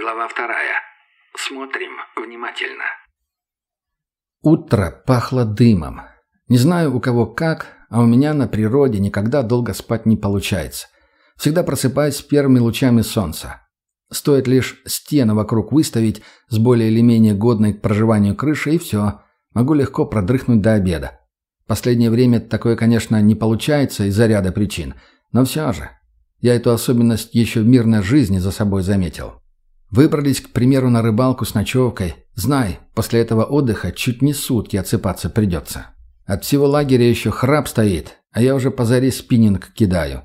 Глава вторая. Смотрим внимательно. Утро пахло дымом. Не знаю у кого как, а у меня на природе никогда долго спать не получается. Всегда просыпаюсь первыми лучами солнца. Стоит лишь стену вокруг выставить с более или менее годной к проживанию крышей, и все. Могу легко продрыхнуть до обеда. Последнее время такое, конечно, не получается из-за ряда причин, но все же. Я эту особенность еще в мирной жизни за собой заметил. Выбрались, к примеру, на рыбалку с ночевкой. Знай, после этого отдыха чуть не сутки отсыпаться придется. От всего лагеря еще храп стоит, а я уже по заре спиннинг кидаю.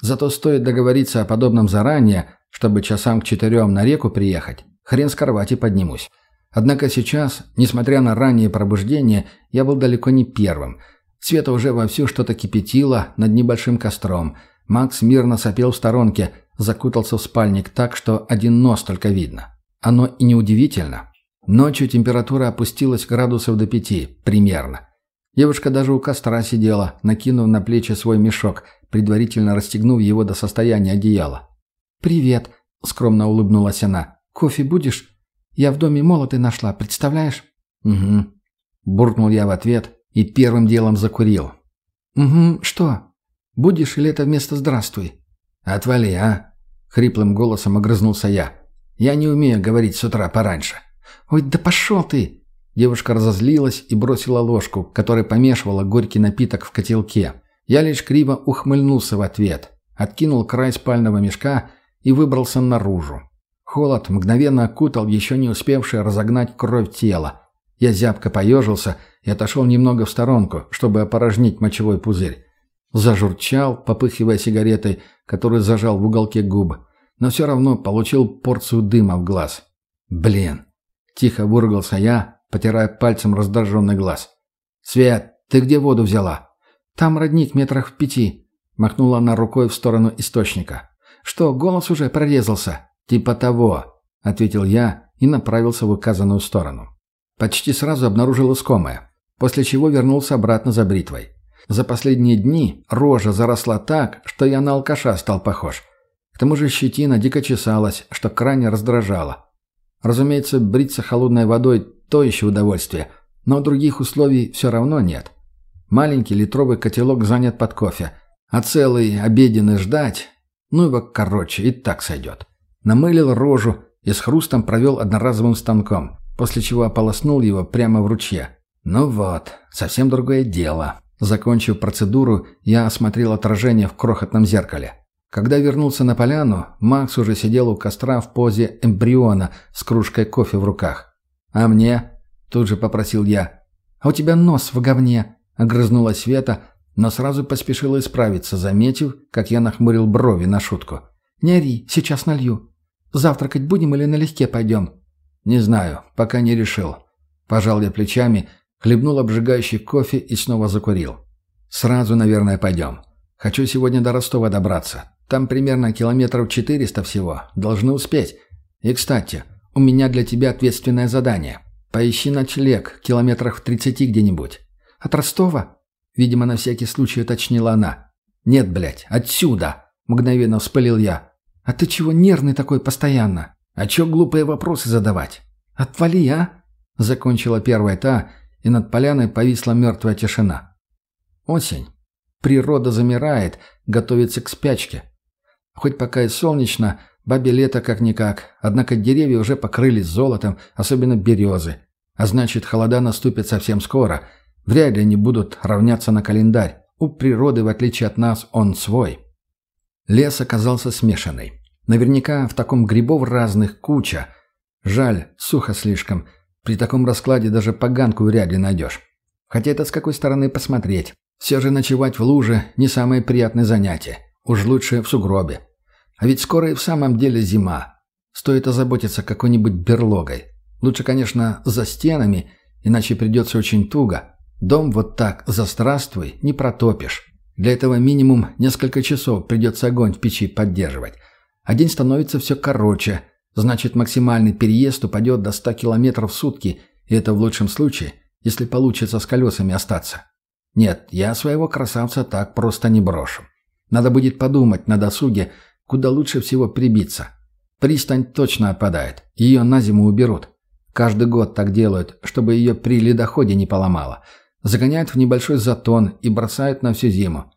Зато стоит договориться о подобном заранее, чтобы часам к четырем на реку приехать. Хрен с кровати поднимусь. Однако сейчас, несмотря на раннее пробуждение, я был далеко не первым. Света уже вовсю что-то кипятило над небольшим костром. Макс мирно сопел в сторонке, закутался в спальник так, что один нос только видно. Оно и неудивительно. Ночью температура опустилась градусов до пяти, примерно. Девушка даже у костра сидела, накинув на плечи свой мешок, предварительно расстегнув его до состояния одеяла. «Привет», — скромно улыбнулась она. «Кофе будешь? Я в доме молоты нашла, представляешь?» «Угу». Буркнул я в ответ и первым делом закурил. «Угу, что? Будешь или это вместо «здравствуй»?» «Отвали, а!» — хриплым голосом огрызнулся я. «Я не умею говорить с утра пораньше». «Ой, да пошел ты!» Девушка разозлилась и бросила ложку, которая помешивала горький напиток в котелке. Я лишь криво ухмыльнулся в ответ, откинул край спального мешка и выбрался наружу. Холод мгновенно окутал еще не успевшее разогнать кровь тела. Я зябко поежился и отошел немного в сторонку, чтобы опорожнить мочевой пузырь. Зажурчал, попыхивая сигаретой, которую зажал в уголке губ, но все равно получил порцию дыма в глаз. «Блин!» – тихо выругался я, потирая пальцем раздраженный глаз. «Свет, ты где воду взяла?» «Там родник метрах в пяти», — махнула она рукой в сторону источника. «Что, голос уже прорезался?» «Типа того», — ответил я и направился в указанную сторону. Почти сразу обнаружил искомое, после чего вернулся обратно за бритвой. За последние дни рожа заросла так, что я на алкаша стал похож. К тому же щетина дико чесалась, что крайне раздражало. Разумеется, бриться холодной водой то еще удовольствие, но других условий все равно нет. Маленький литровый котелок занят под кофе, а целый обеденный ждать, ну его короче, и так сойдет. Намылил рожу и с хрустом провел одноразовым станком, после чего ополоснул его прямо в ручье. Ну вот, совсем другое дело. Закончив процедуру, я осмотрел отражение в крохотном зеркале. Когда вернулся на поляну, Макс уже сидел у костра в позе эмбриона с кружкой кофе в руках. «А мне?» – тут же попросил я. «А у тебя нос в говне», – огрызнулась Света, но сразу поспешила исправиться, заметив, как я нахмурил брови на шутку. «Не ори, сейчас налью. Завтракать будем или налегке пойдем?» «Не знаю, пока не решил». Пожал я плечами, хлебнул обжигающий кофе и снова закурил. «Сразу, наверное, пойдем. Хочу сегодня до Ростова добраться. Там примерно километров четыреста всего. Должны успеть. И, кстати, у меня для тебя ответственное задание. Поищи ночлег, километрах в тридцати где-нибудь. От Ростова? Видимо, на всякий случай уточнила она. Нет, блядь, отсюда, мгновенно вспылил я. А ты чего нервный такой постоянно? А чё глупые вопросы задавать? Отвали, а? Закончила первая та, и над поляной повисла мертвая тишина. Осень. Природа замирает, готовится к спячке. Хоть пока и солнечно, Бабе лето как-никак, однако деревья уже покрылись золотом, особенно березы. А значит, холода наступят совсем скоро. Вряд ли они будут равняться на календарь. У природы, в отличие от нас, он свой. Лес оказался смешанный. Наверняка в таком грибов разных куча. Жаль, сухо слишком. При таком раскладе даже поганку вряд ли найдешь. Хотя это с какой стороны посмотреть. Все же ночевать в луже – не самое приятное занятие. Уж лучше в сугробе. А ведь скоро и в самом деле зима. Стоит озаботиться какой-нибудь берлогой. Лучше, конечно, за стенами, иначе придется очень туго. Дом вот так, застрастывай, не протопишь. Для этого минимум несколько часов придется огонь в печи поддерживать. А день становится все короче. Значит, максимальный переезд упадет до 100 километров в сутки, и это в лучшем случае, если получится с колесами остаться. Нет, я своего красавца так просто не брошу. Надо будет подумать на досуге, куда лучше всего прибиться. Пристань точно отпадает. Ее на зиму уберут. Каждый год так делают, чтобы ее при ледоходе не поломало. Загоняют в небольшой затон и бросают на всю зиму.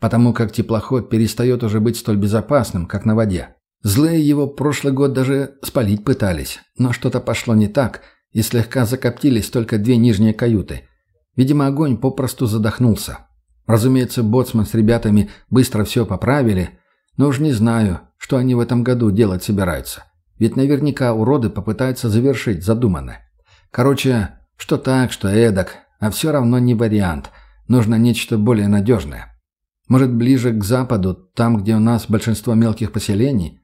Потому как теплоход перестает уже быть столь безопасным, как на воде. Злые его прошлый год даже спалить пытались, но что-то пошло не так, и слегка закоптились только две нижние каюты. Видимо, огонь попросту задохнулся. Разумеется, боцман с ребятами быстро все поправили, но уж не знаю, что они в этом году делать собираются. Ведь наверняка уроды попытаются завершить задуманное. Короче, что так, что эдак, а все равно не вариант. Нужно нечто более надежное. Может, ближе к западу, там, где у нас большинство мелких поселений?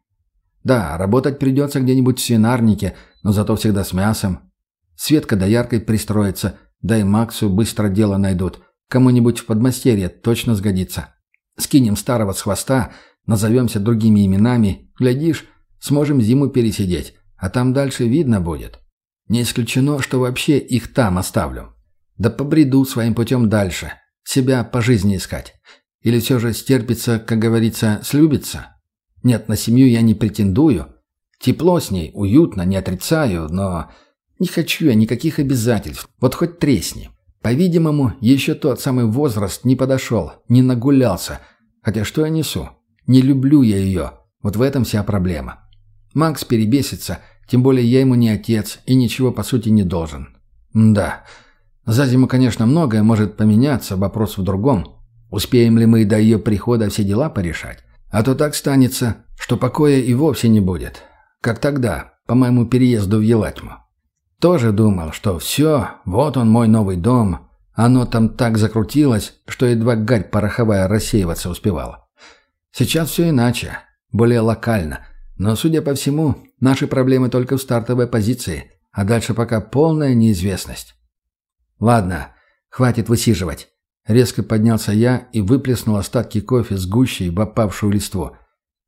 Да, работать придется где-нибудь в свинарнике, но зато всегда с мясом. Светка да яркой пристроится, да и Максу быстро дело найдут. Кому-нибудь в подмастерье точно сгодится. Скинем старого с хвоста, назовемся другими именами, глядишь, Сможем зиму пересидеть, а там дальше видно будет. Не исключено, что вообще их там оставлю. Да побреду своим путем дальше. Себя по жизни искать. Или все же стерпится, как говорится, слюбится? Нет, на семью я не претендую. Тепло с ней, уютно, не отрицаю, но не хочу я никаких обязательств. Вот хоть тресни. По-видимому, еще тот самый возраст не подошел, не нагулялся. Хотя что я несу? Не люблю я ее. Вот в этом вся проблема. Макс перебесится, тем более я ему не отец и ничего по сути не должен. да, за зиму, конечно, многое может поменяться, вопрос в другом. Успеем ли мы до ее прихода все дела порешать? А то так станется, что покоя и вовсе не будет. Как тогда, по моему переезду в Елатьму. Тоже думал, что все, вот он мой новый дом. Оно там так закрутилось, что едва гарь пороховая рассеиваться успевала. Сейчас все иначе, более локально – но, судя по всему, наши проблемы только в стартовой позиции, а дальше пока полная неизвестность. Ладно, хватит высиживать. Резко поднялся я и выплеснул остатки кофе с гущей в опавшую листву.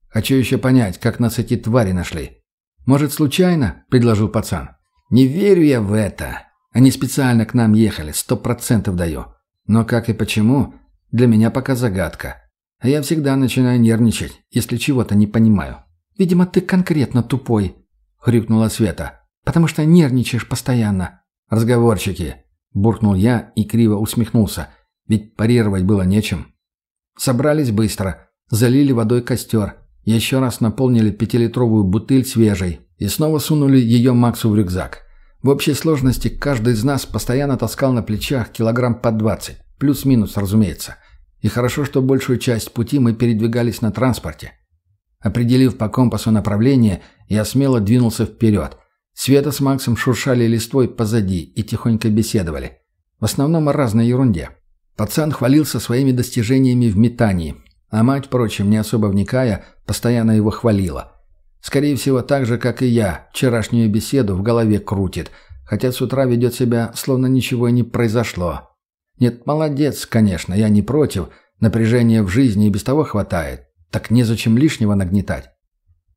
Хочу еще понять, как нас эти твари нашли. Может, случайно? предложил пацан. Не верю я в это. Они специально к нам ехали, сто процентов даю. Но как и почему, для меня пока загадка. А я всегда начинаю нервничать, если чего-то не понимаю. «Видимо, ты конкретно тупой», — хрюкнула Света. «Потому что нервничаешь постоянно». «Разговорчики», — буркнул я и криво усмехнулся. Ведь парировать было нечем. Собрались быстро, залили водой костер, еще раз наполнили пятилитровую бутыль свежей и снова сунули ее Максу в рюкзак. В общей сложности каждый из нас постоянно таскал на плечах килограмм по двадцать, плюс-минус, разумеется. И хорошо, что большую часть пути мы передвигались на транспорте. Определив по компасу направление, я смело двинулся вперед. Света с Максом шуршали листвой позади и тихонько беседовали. В основном о разной ерунде. Пацан хвалился своими достижениями в метании, а мать, впрочем, не особо вникая, постоянно его хвалила. Скорее всего, так же, как и я, вчерашнюю беседу в голове крутит, хотя с утра ведет себя, словно ничего и не произошло. Нет, молодец, конечно, я не против, напряжения в жизни и без того хватает. Так незачем лишнего нагнетать.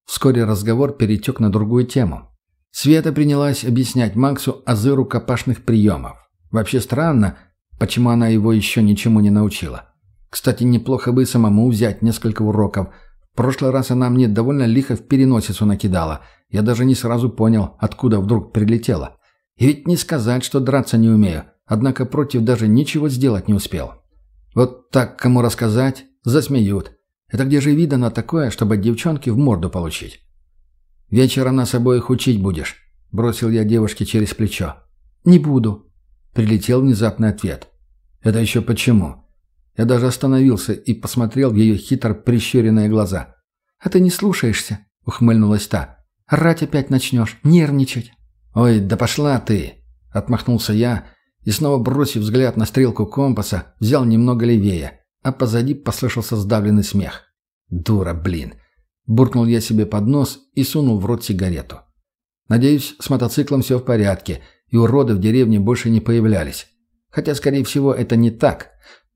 Вскоре разговор перетек на другую тему. Света принялась объяснять Максу азы рукопашных приемов. Вообще странно, почему она его еще ничему не научила. Кстати, неплохо бы самому взять несколько уроков. В прошлый раз она мне довольно лихо в переносицу накидала. Я даже не сразу понял, откуда вдруг прилетела. И ведь не сказать, что драться не умею, однако против даже ничего сделать не успел. Вот так кому рассказать, засмеют. Это где же видано такое, чтобы девчонки в морду получить? «Вечером нас обоих учить будешь», — бросил я девушке через плечо. «Не буду», — прилетел внезапный ответ. «Это еще почему?» Я даже остановился и посмотрел в ее хитро прищуренные глаза. «А ты не слушаешься», — ухмыльнулась та. «Рать опять начнешь, нервничать». «Ой, да пошла ты!» — отмахнулся я и, снова бросив взгляд на стрелку компаса, взял немного левее а позади послышался сдавленный смех. «Дура, блин!» Буркнул я себе под нос и сунул в рот сигарету. Надеюсь, с мотоциклом все в порядке, и уроды в деревне больше не появлялись. Хотя, скорее всего, это не так.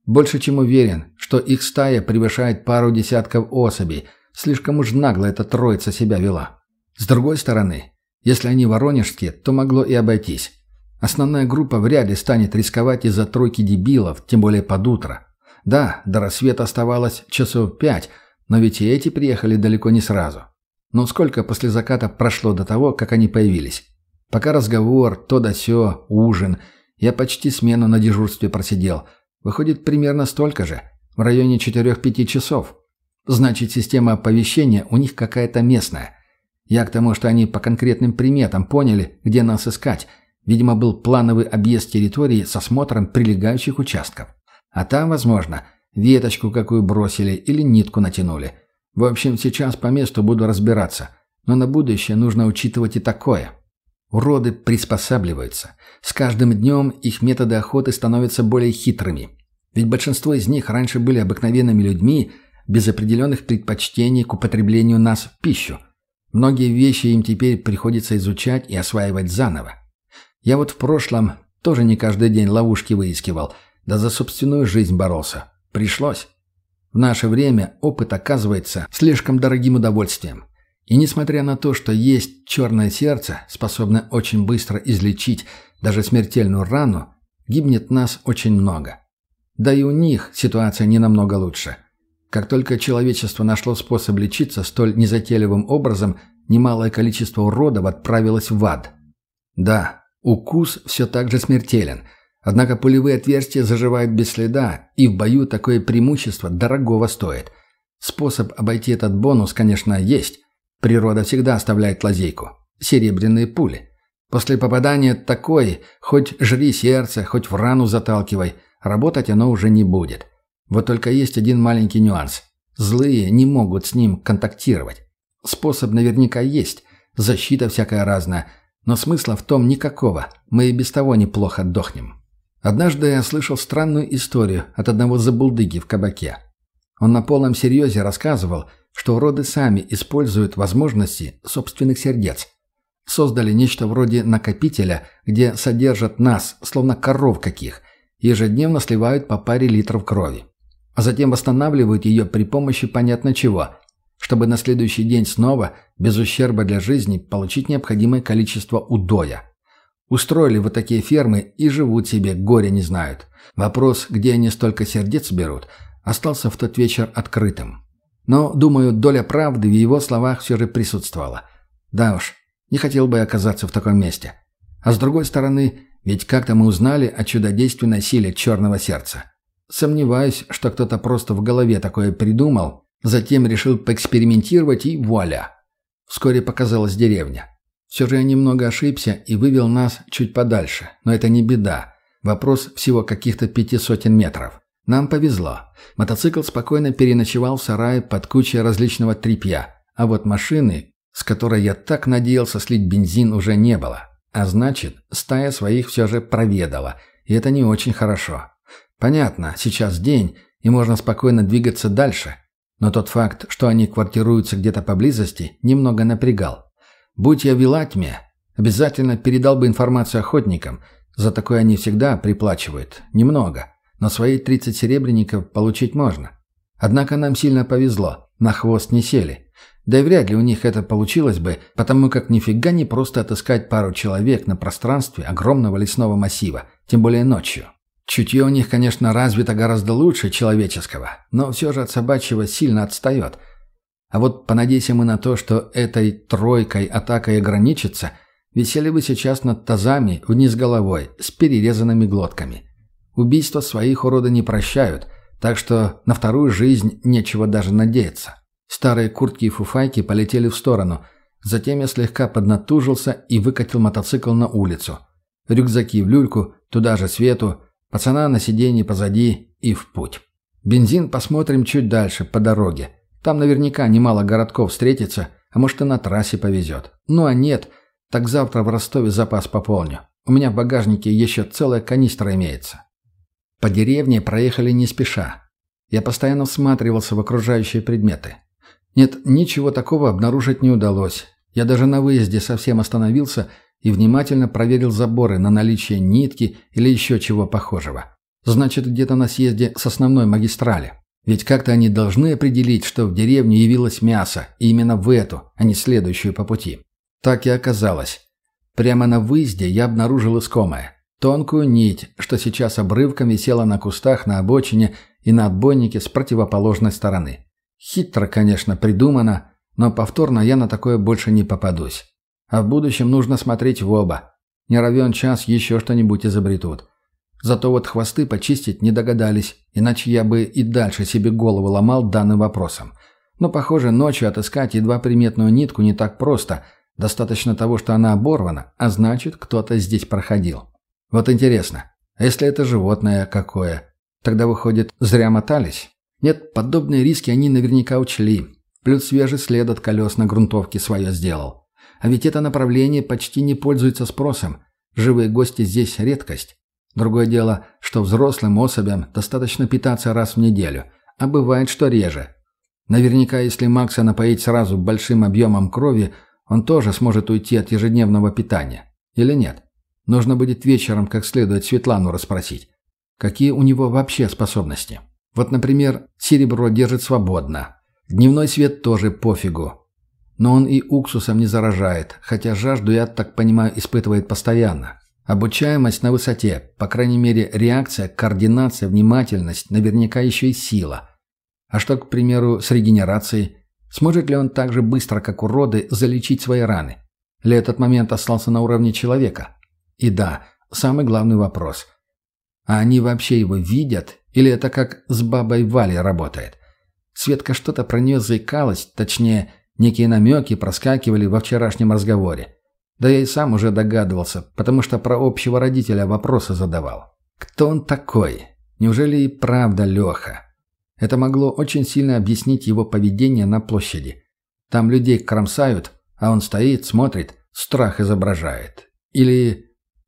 Больше чем уверен, что их стая превышает пару десятков особей. Слишком уж нагло эта троица себя вела. С другой стороны, если они воронежские, то могло и обойтись. Основная группа вряд ли станет рисковать из-за тройки дебилов, тем более под утро. Да, до рассвета оставалось часов пять, но ведь и эти приехали далеко не сразу. Но сколько после заката прошло до того, как они появились? Пока разговор, то да сё, ужин. Я почти смену на дежурстве просидел. Выходит, примерно столько же. В районе 4-5 часов. Значит, система оповещения у них какая-то местная. Я к тому, что они по конкретным приметам поняли, где нас искать. Видимо, был плановый объезд территории с осмотром прилегающих участков. А там, возможно, веточку какую бросили или нитку натянули. В общем, сейчас по месту буду разбираться. Но на будущее нужно учитывать и такое. Уроды приспосабливаются. С каждым днем их методы охоты становятся более хитрыми. Ведь большинство из них раньше были обыкновенными людьми, без определенных предпочтений к употреблению нас в пищу. Многие вещи им теперь приходится изучать и осваивать заново. Я вот в прошлом тоже не каждый день ловушки выискивал, да за собственную жизнь боролся. Пришлось. В наше время опыт оказывается слишком дорогим удовольствием. И несмотря на то, что есть черное сердце, способное очень быстро излечить даже смертельную рану, гибнет нас очень много. Да и у них ситуация не намного лучше. Как только человечество нашло способ лечиться столь незатейливым образом, немалое количество уродов отправилось в ад. Да, укус все так же смертелен, однако пулевые отверстия заживают без следа, и в бою такое преимущество дорогого стоит. Способ обойти этот бонус, конечно, есть. Природа всегда оставляет лазейку. Серебряные пули. После попадания такой, хоть жри сердце, хоть в рану заталкивай, работать оно уже не будет. Вот только есть один маленький нюанс. Злые не могут с ним контактировать. Способ наверняка есть, защита всякая разная, но смысла в том никакого, мы и без того неплохо отдохнем. Однажды я слышал странную историю от одного забулдыги в кабаке. Он на полном серьезе рассказывал, что уроды сами используют возможности собственных сердец. Создали нечто вроде накопителя, где содержат нас, словно коров каких, ежедневно сливают по паре литров крови а затем восстанавливают ее при помощи понятно чего, чтобы на следующий день снова, без ущерба для жизни, получить необходимое количество удоя. Устроили вот такие фермы и живут себе, горе не знают. Вопрос, где они столько сердец берут, остался в тот вечер открытым. Но, думаю, доля правды в его словах все же присутствовала. Да уж, не хотел бы я оказаться в таком месте. А с другой стороны, ведь как-то мы узнали о чудодейственной силе черного сердца. Сомневаюсь, что кто-то просто в голове такое придумал, затем решил поэкспериментировать и вуаля. Вскоре показалась деревня. Все же я немного ошибся и вывел нас чуть подальше, но это не беда. Вопрос всего каких-то пяти сотен метров. Нам повезло. Мотоцикл спокойно переночевал в сарае под кучей различного тряпья, а вот машины, с которой я так надеялся слить бензин, уже не было. А значит, стая своих все же проведала, и это не очень хорошо. Понятно, сейчас день, и можно спокойно двигаться дальше. Но тот факт, что они квартируются где-то поблизости, немного напрягал. Будь я в Вилатьме, обязательно передал бы информацию охотникам. За такое они всегда приплачивают. Немного. Но свои 30 серебряников получить можно. Однако нам сильно повезло. На хвост не сели. Да и вряд ли у них это получилось бы, потому как нифига не просто отыскать пару человек на пространстве огромного лесного массива, тем более ночью. Чутье у них, конечно, развито гораздо лучше человеческого, но все же от собачьего сильно отстает. А вот понадейся мы на то, что этой тройкой атакой ограничится, висели бы сейчас над тазами вниз головой, с перерезанными глотками. Убийства своих урода не прощают, так что на вторую жизнь нечего даже надеяться. Старые куртки и фуфайки полетели в сторону. Затем я слегка поднатужился и выкатил мотоцикл на улицу. Рюкзаки в люльку, туда же свету, Пацана на сиденье позади и в путь. Бензин посмотрим чуть дальше, по дороге. Там наверняка немало городков встретится, а может и на трассе повезет. Ну а нет, так завтра в Ростове запас пополню. У меня в багажнике еще целая канистра имеется. По деревне проехали не спеша. Я постоянно всматривался в окружающие предметы. Нет, ничего такого обнаружить не удалось. Я даже на выезде совсем остановился и внимательно проверил заборы на наличие нитки или еще чего похожего. Значит, где-то на съезде с основной магистрали. Ведь как-то они должны определить, что в деревню явилось мясо, и именно в эту, а не следующую по пути. Так и оказалось. Прямо на выезде я обнаружил искомое. Тонкую нить, что сейчас обрывком висела на кустах на обочине и на отбойнике с противоположной стороны. Хитро, конечно, придумано, Но повторно я на такое больше не попадусь. А в будущем нужно смотреть в оба. Не равен час еще что-нибудь изобретут. Зато вот хвосты почистить не догадались, иначе я бы и дальше себе голову ломал данным вопросом. Но, похоже, ночью отыскать едва приметную нитку не так просто. Достаточно того, что она оборвана, а значит, кто-то здесь проходил. Вот интересно, а если это животное какое? Тогда, выходит, зря мотались? Нет, подобные риски они наверняка учли. Плюс свежий след от колес на грунтовке свое сделал. А ведь это направление почти не пользуется спросом. Живые гости здесь редкость. Другое дело, что взрослым особям достаточно питаться раз в неделю, а бывает, что реже. Наверняка, если Макса напоить сразу большим объемом крови, он тоже сможет уйти от ежедневного питания. Или нет? Нужно будет вечером как следует Светлану расспросить. Какие у него вообще способности? Вот, например, серебро держит свободно. Дневной свет тоже пофигу. Но он и уксусом не заражает, хотя жажду, я так понимаю, испытывает постоянно. Обучаемость на высоте, по крайней мере, реакция, координация, внимательность, наверняка еще и сила. А что, к примеру, с регенерацией? Сможет ли он так же быстро, как уроды, залечить свои раны? Или этот момент остался на уровне человека? И да, самый главный вопрос. А они вообще его видят? Или это как с бабой Валей работает? Светка что-то про нее заикалась, точнее, некие намеки проскакивали во вчерашнем разговоре. Да я и сам уже догадывался, потому что про общего родителя вопросы задавал. Кто он такой? Неужели и правда Леха? Это могло очень сильно объяснить его поведение на площади. Там людей кромсают, а он стоит, смотрит, страх изображает. Или...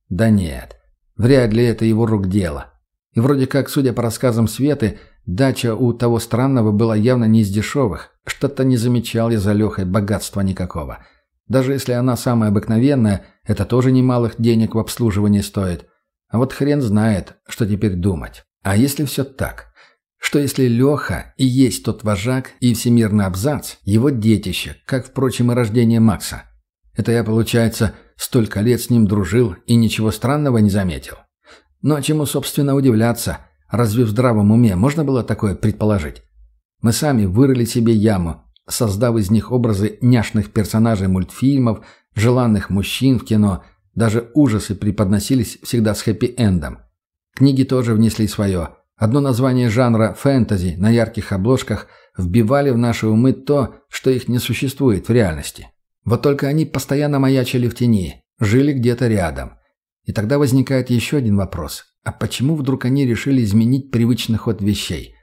Да нет, вряд ли это его рук дело. И вроде как, судя по рассказам Светы, дача у того странного была явно не из дешевых. Что-то не замечал я за Лехой богатства никакого. Даже если она самая обыкновенная, это тоже немалых денег в обслуживании стоит. А вот хрен знает, что теперь думать. А если все так? Что если Леха и есть тот вожак и всемирный абзац, его детище, как, впрочем, и рождение Макса? Это я, получается, столько лет с ним дружил и ничего странного не заметил. Но чему, собственно, удивляться? Разве в здравом уме можно было такое предположить? Мы сами вырыли себе яму, создав из них образы няшных персонажей мультфильмов, желанных мужчин в кино, даже ужасы преподносились всегда с хэппи-эндом. Книги тоже внесли свое. Одно название жанра фэнтези на ярких обложках вбивали в наши умы то, что их не существует в реальности. Вот только они постоянно маячили в тени, жили где-то рядом. И тогда возникает еще один вопрос. А почему вдруг они решили изменить привычный ход вещей?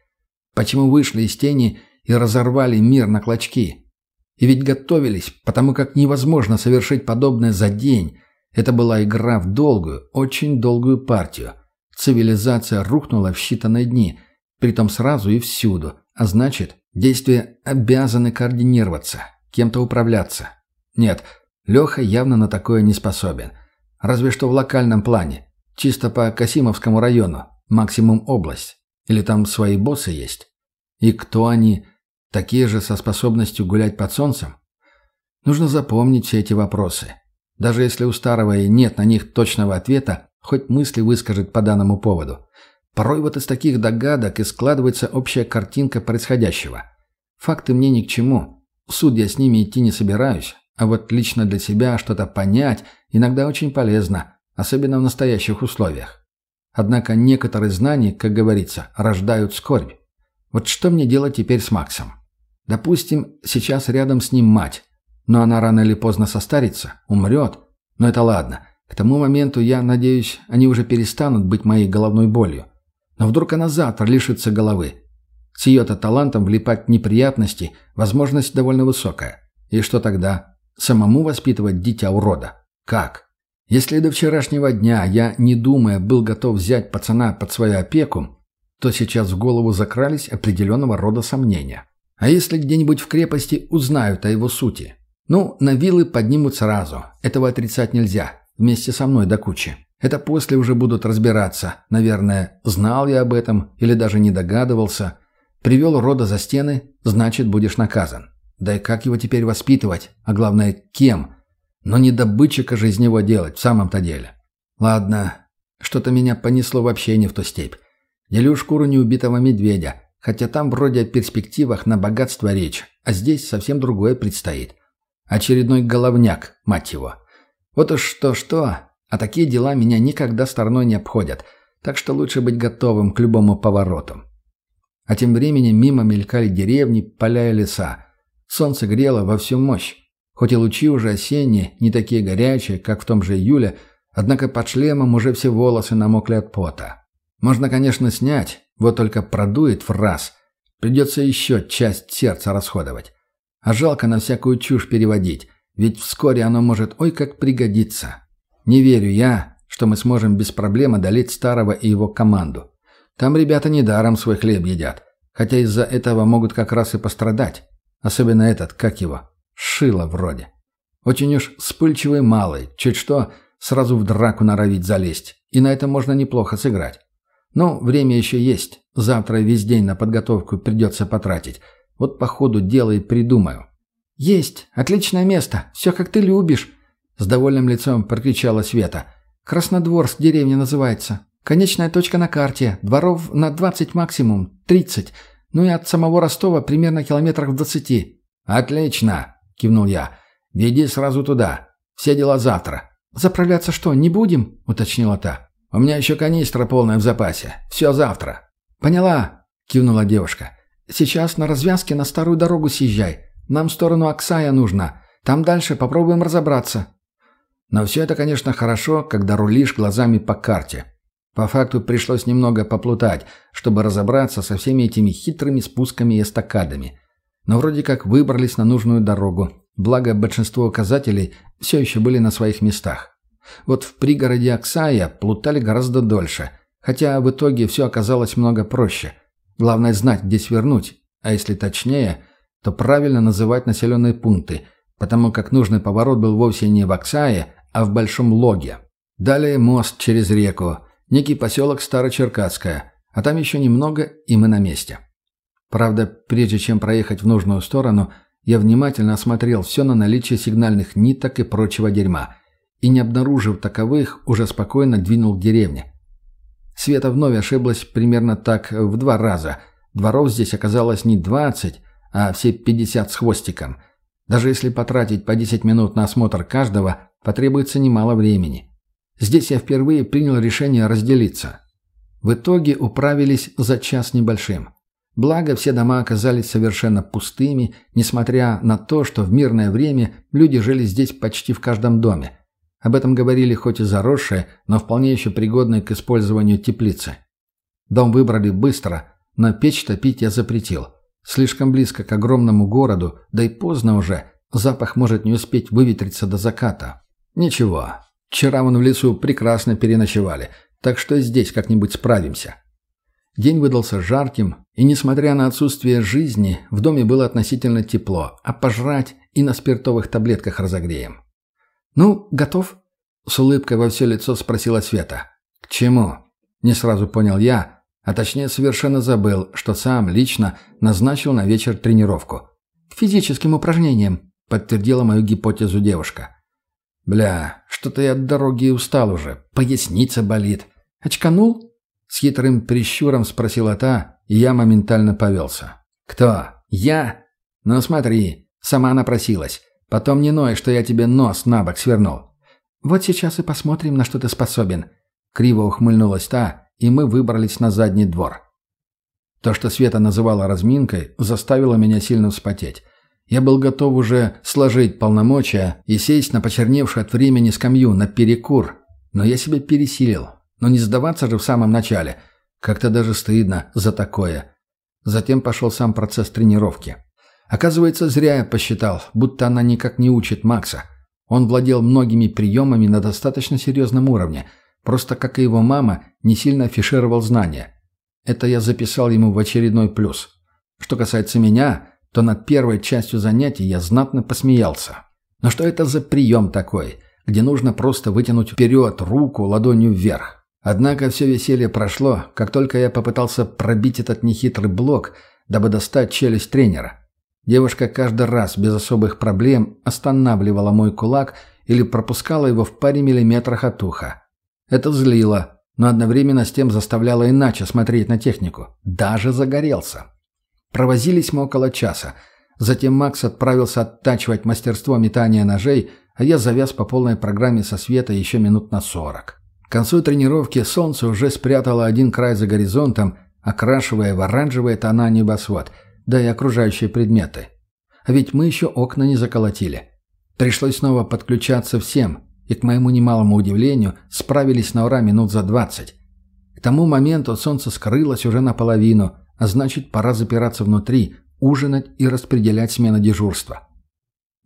Почему вышли из тени и разорвали мир на клочки? И ведь готовились, потому как невозможно совершить подобное за день. Это была игра в долгую, очень долгую партию. Цивилизация рухнула в считанные дни, притом сразу и всюду. А значит, действия обязаны координироваться, кем-то управляться. Нет, Леха явно на такое не способен – Разве что в локальном плане. Чисто по Касимовскому району. Максимум область. Или там свои боссы есть. И кто они? Такие же со способностью гулять под солнцем? Нужно запомнить все эти вопросы. Даже если у старого и нет на них точного ответа, хоть мысли выскажет по данному поводу. Порой вот из таких догадок и складывается общая картинка происходящего. Факты мне ни к чему. В суд я с ними идти не собираюсь. А вот лично для себя что-то понять иногда очень полезно, особенно в настоящих условиях. Однако некоторые знания, как говорится, рождают скорбь. Вот что мне делать теперь с Максом? Допустим, сейчас рядом с ним мать, но она рано или поздно состарится, умрет. Но это ладно. К тому моменту, я надеюсь, они уже перестанут быть моей головной болью. Но вдруг она завтра лишится головы. С ее-то талантом влипать неприятности возможность довольно высокая. И что тогда? Самому воспитывать дитя урода? Как? Если до вчерашнего дня я, не думая, был готов взять пацана под свою опеку, то сейчас в голову закрались определенного рода сомнения. А если где-нибудь в крепости узнают о его сути? Ну, на вилы поднимут сразу. Этого отрицать нельзя. Вместе со мной до кучи. Это после уже будут разбираться. Наверное, знал я об этом или даже не догадывался. Привел рода за стены, значит, будешь наказан. Да и как его теперь воспитывать? А главное, кем? Но не добытчика же из него делать, в самом-то деле. Ладно, что-то меня понесло вообще не в ту степь. Делю шкуру неубитого медведя, хотя там вроде о перспективах на богатство речь, А здесь совсем другое предстоит. Очередной головняк, мать его. Вот уж что-что, а такие дела меня никогда стороной не обходят, так что лучше быть готовым к любому повороту. А тем временем мимо мелькали деревни, поля и леса. Солнце грело во всю мощь. Хоть и лучи уже осенние, не такие горячие, как в том же июле, однако под шлемом уже все волосы намокли от пота. Можно, конечно, снять, вот только продует в раз. Придется еще часть сердца расходовать. А жалко на всякую чушь переводить, ведь вскоре оно может ой как пригодиться. Не верю я, что мы сможем без проблем одолеть Старого и его команду. Там ребята недаром свой хлеб едят, хотя из-за этого могут как раз и пострадать. Особенно этот, как его, Шило вроде. Очень уж вспыльчивый малый, чуть что, сразу в драку норовить залезть. И на этом можно неплохо сыграть. Но время еще есть. Завтра весь день на подготовку придется потратить. Вот по ходу дела и придумаю. «Есть! Отличное место! Все как ты любишь!» С довольным лицом прокричала Света. «Краснодворск деревня называется. Конечная точка на карте. Дворов на 20 максимум. 30. Ну и от самого Ростова примерно километрах в 20. «Отлично!» — кивнул я. «Веди сразу туда. Все дела завтра». «Заправляться что, не будем?» — уточнила та. «У меня еще канистра полная в запасе. Все завтра». «Поняла», — кивнула девушка. «Сейчас на развязке на старую дорогу съезжай. Нам в сторону Оксая нужно. Там дальше попробуем разобраться». Но все это, конечно, хорошо, когда рулишь глазами по карте. По факту пришлось немного поплутать, чтобы разобраться со всеми этими хитрыми спусками и эстакадами. Но вроде как выбрались на нужную дорогу, благо большинство указателей все еще были на своих местах. Вот в пригороде Оксая плутали гораздо дольше, хотя в итоге все оказалось много проще. Главное знать, где свернуть, а если точнее, то правильно называть населенные пункты, потому как нужный поворот был вовсе не в Оксае, а в Большом Логе. Далее мост через реку, некий поселок Старочеркасская, а там еще немного, и мы на месте. Правда, прежде чем проехать в нужную сторону, я внимательно осмотрел все на наличие сигнальных ниток и прочего дерьма, и, не обнаружив таковых, уже спокойно двинул к деревне. Света вновь ошиблась примерно так в два раза. Дворов здесь оказалось не двадцать, а все пятьдесят с хвостиком. Даже если потратить по десять минут на осмотр каждого, потребуется немало времени. Здесь я впервые принял решение разделиться. В итоге управились за час небольшим. Благо, все дома оказались совершенно пустыми, несмотря на то, что в мирное время люди жили здесь почти в каждом доме. Об этом говорили хоть и заросшие, но вполне еще пригодные к использованию теплицы. Дом выбрали быстро, но печь топить я запретил. Слишком близко к огромному городу, да и поздно уже, запах может не успеть выветриться до заката. Ничего, вчера вон в лесу прекрасно переночевали, так что здесь как-нибудь справимся. День выдался жарким, и, несмотря на отсутствие жизни, в доме было относительно тепло, а пожрать и на спиртовых таблетках разогреем. «Ну, готов?» — с улыбкой во все лицо спросила Света. «К чему?» — не сразу понял я, а точнее совершенно забыл, что сам лично назначил на вечер тренировку. «К физическим упражнениям», — подтвердила мою гипотезу девушка. «Бля, что-то я от дороги устал уже, поясница болит». «Очканул?» С хитрым прищуром спросила та, и я моментально повелся. «Кто? Я? Ну смотри, сама напросилась. Потом не ной, что я тебе нос на бок свернул». «Вот сейчас и посмотрим, на что ты способен». Криво ухмыльнулась та, и мы выбрались на задний двор. То, что Света называла разминкой, заставило меня сильно вспотеть. Я был готов уже сложить полномочия и сесть на почерневшую от времени скамью на перекур, но я себя пересилил, но не сдаваться же в самом начале. Как-то даже стыдно за такое. Затем пошел сам процесс тренировки. Оказывается, зря я посчитал, будто она никак не учит Макса. Он владел многими приемами на достаточно серьезном уровне, просто, как и его мама, не сильно афишировал знания. Это я записал ему в очередной плюс. Что касается меня, то над первой частью занятий я знатно посмеялся. Но что это за прием такой, где нужно просто вытянуть вперед руку ладонью вверх? Однако все веселье прошло, как только я попытался пробить этот нехитрый блок, дабы достать челюсть тренера. Девушка каждый раз без особых проблем останавливала мой кулак или пропускала его в паре миллиметрах от уха. Это злило, но одновременно с тем заставляло иначе смотреть на технику. Даже загорелся. Провозились мы около часа, Затем Макс отправился оттачивать мастерство метания ножей, а я завяз по полной программе со света еще минут на сорок. К концу тренировки солнце уже спрятало один край за горизонтом, окрашивая в оранжевые тона небосвод, да и окружающие предметы. А ведь мы еще окна не заколотили. Пришлось снова подключаться всем, и, к моему немалому удивлению, справились на ура минут за двадцать. К тому моменту солнце скрылось уже наполовину, а значит, пора запираться внутри, ужинать и распределять смену дежурства.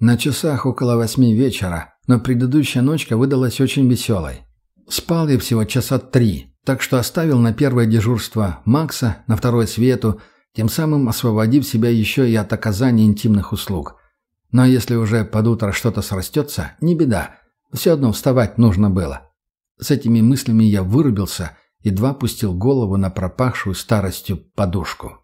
На часах около восьми вечера, но предыдущая ночка выдалась очень веселой. Спал я всего часа три, так что оставил на первое дежурство Макса, на второе Свету, тем самым освободив себя еще и от оказания интимных услуг. Но если уже под утро что-то срастется, не беда, все одно вставать нужно было. С этими мыслями я вырубился, едва пустил голову на пропахшую старостью подушку.